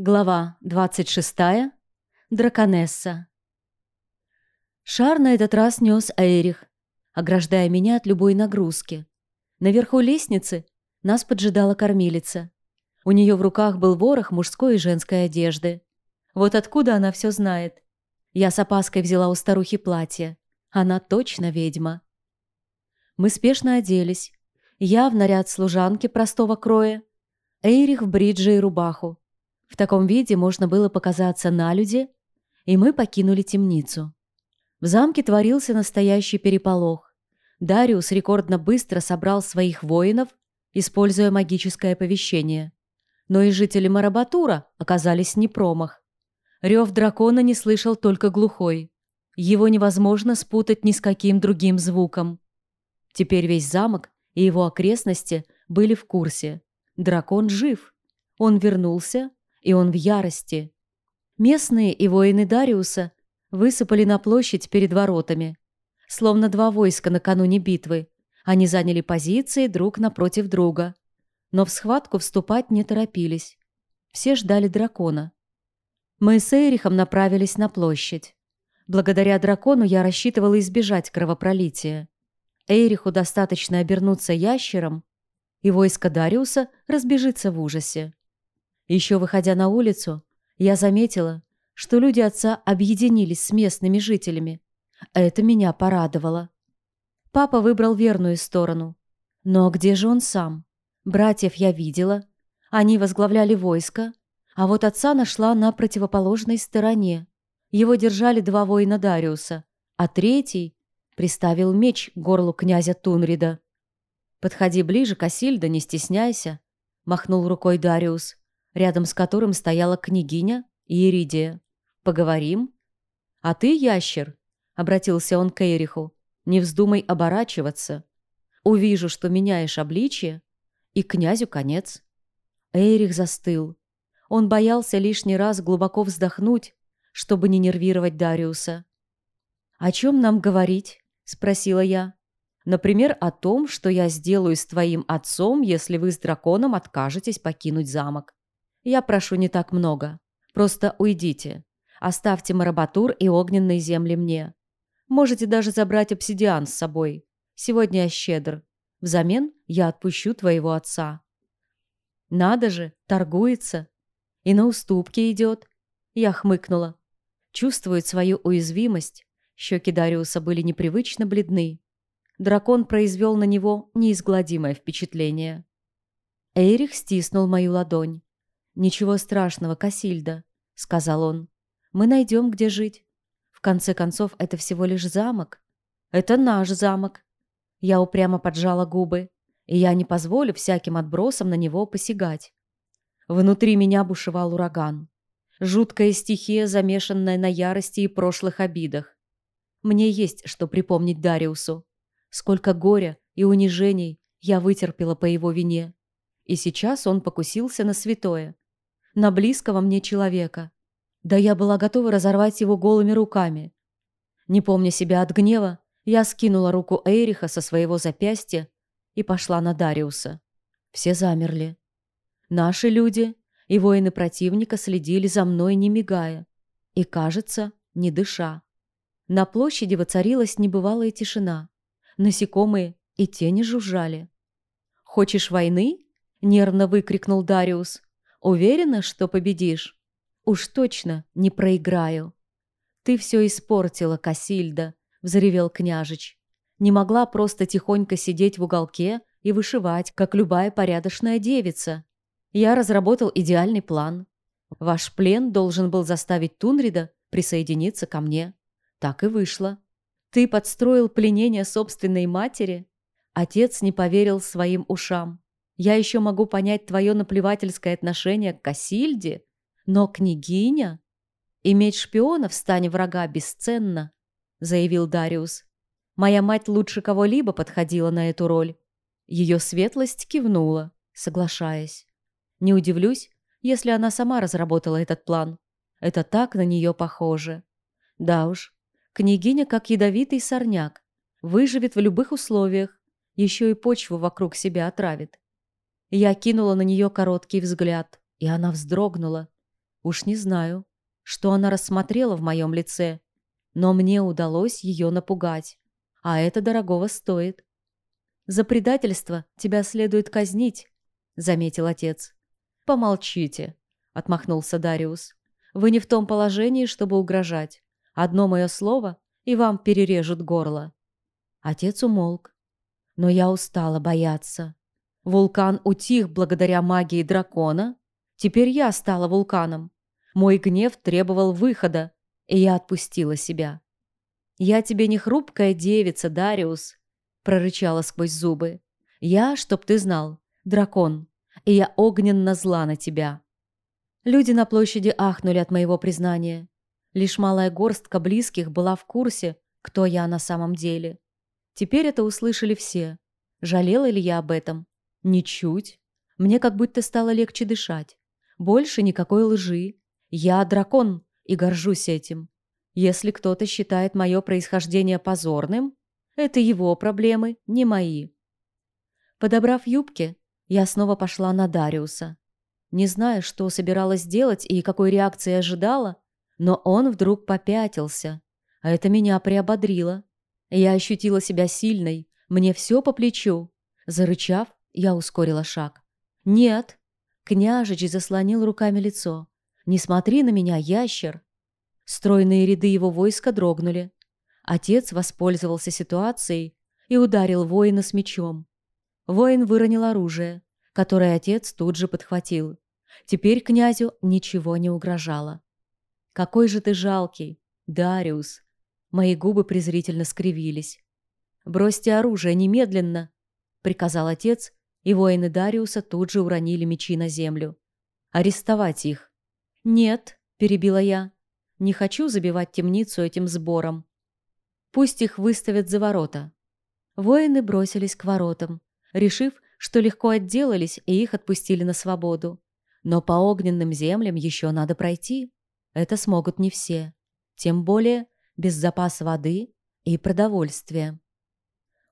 Глава 26. Драконесса. Шар на этот раз нес Эрих, ограждая меня от любой нагрузки. Наверху лестницы нас поджидала кормилица. У нее в руках был ворох мужской и женской одежды. Вот откуда она все знает. Я с опаской взяла у старухи платье. Она точно ведьма. Мы спешно оделись. Я в наряд служанки простого кроя, Эйрих в бридже и рубаху. В таком виде можно было показаться на люди, и мы покинули темницу. В замке творился настоящий переполох. Дариус рекордно быстро собрал своих воинов, используя магическое оповещение. Но и жители Марабатура оказались не промах. Рев дракона не слышал только глухой. Его невозможно спутать ни с каким другим звуком. Теперь весь замок и его окрестности были в курсе. Дракон жив. Он вернулся и он в ярости. Местные и воины Дариуса высыпали на площадь перед воротами. Словно два войска накануне битвы. Они заняли позиции друг напротив друга. Но в схватку вступать не торопились. Все ждали дракона. Мы с Эрихом направились на площадь. Благодаря дракону я рассчитывала избежать кровопролития. Эриху достаточно обернуться ящером, и войско Дариуса разбежится в ужасе. Еще выходя на улицу, я заметила, что люди отца объединились с местными жителями. Это меня порадовало. Папа выбрал верную сторону. Но где же он сам? Братьев я видела. Они возглавляли войско. А вот отца нашла на противоположной стороне. Его держали два воина Дариуса, а третий приставил меч к горлу князя Тунрида. «Подходи ближе, Касильда, не стесняйся», — махнул рукой Дариус рядом с которым стояла княгиня и Иридия. «Поговорим?» «А ты, ящер?» — обратился он к Эриху. «Не вздумай оборачиваться. Увижу, что меняешь обличье, и князю конец». Эрих застыл. Он боялся лишний раз глубоко вздохнуть, чтобы не нервировать Дариуса. «О чем нам говорить?» — спросила я. «Например, о том, что я сделаю с твоим отцом, если вы с драконом откажетесь покинуть замок. Я прошу не так много. Просто уйдите. Оставьте Марабатур и огненные земли мне. Можете даже забрать обсидиан с собой. Сегодня я щедр. Взамен я отпущу твоего отца». «Надо же, торгуется. И на уступки идет». Я хмыкнула. Чувствует свою уязвимость. Щеки Дариуса были непривычно бледны. Дракон произвел на него неизгладимое впечатление. Эйрих стиснул мою ладонь. «Ничего страшного, Касильда», — сказал он. «Мы найдем, где жить. В конце концов, это всего лишь замок. Это наш замок». Я упрямо поджала губы, и я не позволю всяким отбросам на него посягать. Внутри меня бушевал ураган. Жуткая стихия, замешанная на ярости и прошлых обидах. Мне есть что припомнить Дариусу. Сколько горя и унижений я вытерпела по его вине. И сейчас он покусился на святое на близкого мне человека. Да я была готова разорвать его голыми руками. Не помня себя от гнева, я скинула руку Эриха со своего запястья и пошла на Дариуса. Все замерли. Наши люди и воины противника следили за мной, не мигая, и, кажется, не дыша. На площади воцарилась небывалая тишина. Насекомые и тени жужжали. «Хочешь войны?» — нервно выкрикнул Дариус. Уверена, что победишь? Уж точно не проиграю. Ты все испортила, Касильда, взревел княжич. Не могла просто тихонько сидеть в уголке и вышивать, как любая порядочная девица. Я разработал идеальный план. Ваш плен должен был заставить Тунрида присоединиться ко мне. Так и вышло. Ты подстроил пленение собственной матери? Отец не поверил своим ушам. Я еще могу понять твое наплевательское отношение к Касильде, но княгиня... Иметь шпиона в стане врага бесценно, заявил Дариус. Моя мать лучше кого-либо подходила на эту роль. Ее светлость кивнула, соглашаясь. Не удивлюсь, если она сама разработала этот план. Это так на нее похоже. Да уж, княгиня как ядовитый сорняк. Выживет в любых условиях, еще и почву вокруг себя отравит. Я кинула на нее короткий взгляд, и она вздрогнула. Уж не знаю, что она рассмотрела в моем лице, но мне удалось ее напугать, а это дорогого стоит. «За предательство тебя следует казнить», — заметил отец. «Помолчите», — отмахнулся Дариус. «Вы не в том положении, чтобы угрожать. Одно мое слово, и вам перережут горло». Отец умолк. Но я устала бояться. Вулкан утих благодаря магии дракона. Теперь я стала вулканом. Мой гнев требовал выхода, и я отпустила себя. «Я тебе не хрупкая девица, Дариус», — прорычала сквозь зубы. «Я, чтоб ты знал, дракон, и я огненно зла на тебя». Люди на площади ахнули от моего признания. Лишь малая горстка близких была в курсе, кто я на самом деле. Теперь это услышали все. Жалела ли я об этом? Ничуть. Мне как будто стало легче дышать. Больше никакой лжи. Я дракон и горжусь этим. Если кто-то считает мое происхождение позорным, это его проблемы, не мои. Подобрав юбки, я снова пошла на Дариуса. Не знаю, что собиралась делать и какой реакции ожидала, но он вдруг попятился, а это меня приободрило. Я ощутила себя сильной, мне все по плечу. Зарычав, я ускорила шаг. «Нет!» Княжич заслонил руками лицо. «Не смотри на меня, ящер!» Стройные ряды его войска дрогнули. Отец воспользовался ситуацией и ударил воина с мечом. Воин выронил оружие, которое отец тут же подхватил. Теперь князю ничего не угрожало. «Какой же ты жалкий, Дариус!» Мои губы презрительно скривились. «Бросьте оружие немедленно!» — приказал отец, и воины Дариуса тут же уронили мечи на землю. «Арестовать их!» «Нет», — перебила я, — «не хочу забивать темницу этим сбором. Пусть их выставят за ворота». Воины бросились к воротам, решив, что легко отделались и их отпустили на свободу. Но по огненным землям еще надо пройти. Это смогут не все. Тем более без запаса воды и продовольствия.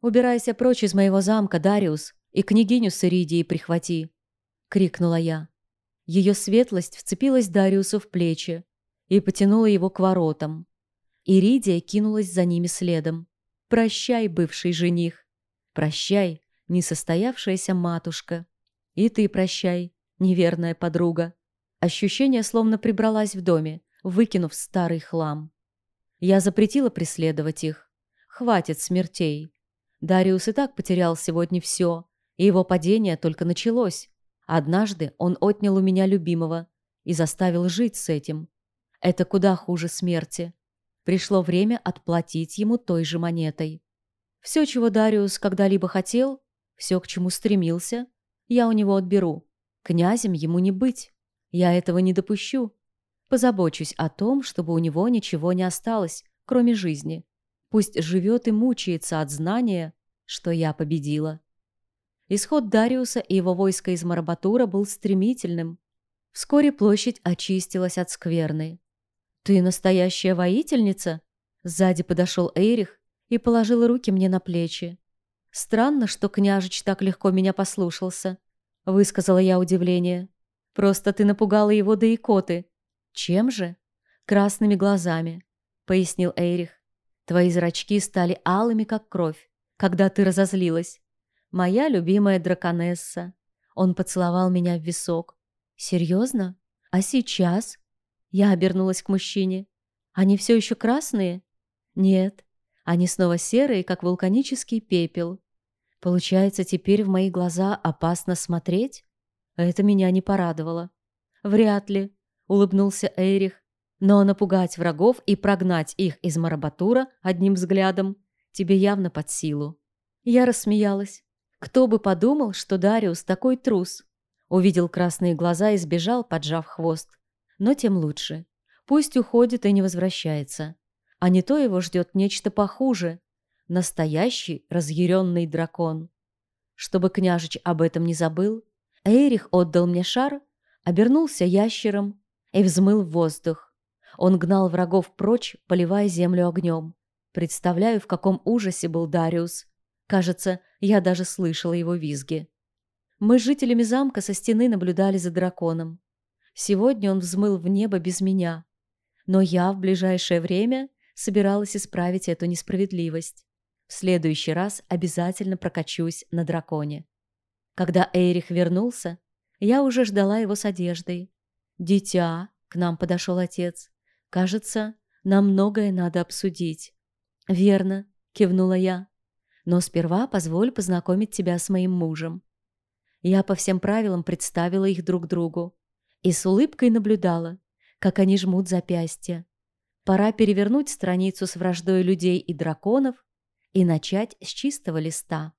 «Убирайся прочь из моего замка, Дариус, и княгиню с Иридией прихвати!» — крикнула я. Ее светлость вцепилась Дариусу в плечи и потянула его к воротам. Иридия кинулась за ними следом. «Прощай, бывший жених! Прощай, несостоявшаяся матушка! И ты прощай, неверная подруга!» Ощущение словно прибралась в доме, выкинув старый хлам. Я запретила преследовать их. Хватит смертей. Дариус и так потерял сегодня все, и его падение только началось. Однажды он отнял у меня любимого и заставил жить с этим. Это куда хуже смерти. Пришло время отплатить ему той же монетой. Все, чего Дариус когда-либо хотел, все, к чему стремился, я у него отберу. Князем ему не быть. Я этого не допущу. Позабочусь о том, чтобы у него ничего не осталось, кроме жизни. Пусть живет и мучается от знания, что я победила. Исход Дариуса и его войска из Марабатура был стремительным. Вскоре площадь очистилась от скверны. «Ты настоящая воительница?» Сзади подошел Эйрих и положил руки мне на плечи. «Странно, что княжич так легко меня послушался», — высказала я удивление. «Просто ты напугала его до икоты». «Чем же?» «Красными глазами», — пояснил Эйрих. «Твои зрачки стали алыми, как кровь, когда ты разозлилась. Моя любимая драконесса». Он поцеловал меня в висок. «Серьезно? А сейчас?» Я обернулась к мужчине. «Они все еще красные?» «Нет. Они снова серые, как вулканический пепел. Получается, теперь в мои глаза опасно смотреть?» Это меня не порадовало. «Вряд ли», — улыбнулся Эрих. «Но напугать врагов и прогнать их из Марабатура одним взглядом тебе явно под силу». Я рассмеялась. Кто бы подумал, что Дариус такой трус. Увидел красные глаза и сбежал, поджав хвост. Но тем лучше. Пусть уходит и не возвращается. А не то его ждет нечто похуже. Настоящий разъяренный дракон. Чтобы княжич об этом не забыл, Эрих отдал мне шар, обернулся ящером и взмыл в воздух. Он гнал врагов прочь, поливая землю огнем. Представляю, в каком ужасе был Дариус. Кажется, я даже слышала его визги. Мы с жителями замка со стены наблюдали за драконом. Сегодня он взмыл в небо без меня. Но я в ближайшее время собиралась исправить эту несправедливость. В следующий раз обязательно прокачусь на драконе. Когда Эрих вернулся, я уже ждала его с одеждой. «Дитя», — к нам подошел отец, — «кажется, нам многое надо обсудить». «Верно», — кивнула я. «Но сперва позволь познакомить тебя с моим мужем». Я по всем правилам представила их друг другу и с улыбкой наблюдала, как они жмут запястья. Пора перевернуть страницу с враждой людей и драконов и начать с чистого листа.